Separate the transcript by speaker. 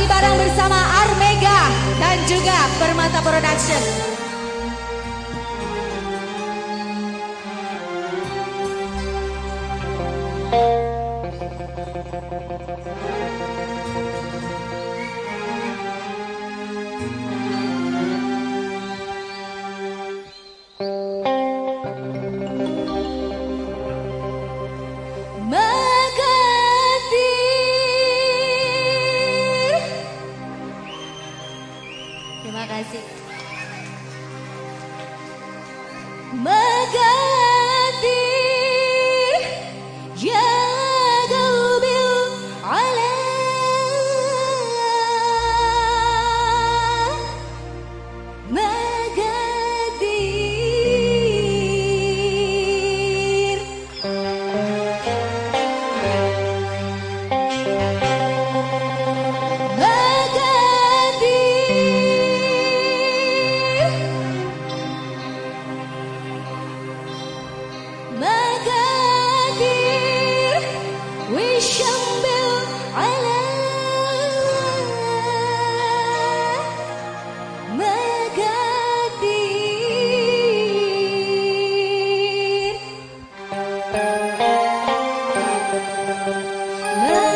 Speaker 1: Masih bareng bersama Armega dan juga Permata Production. Mega Love.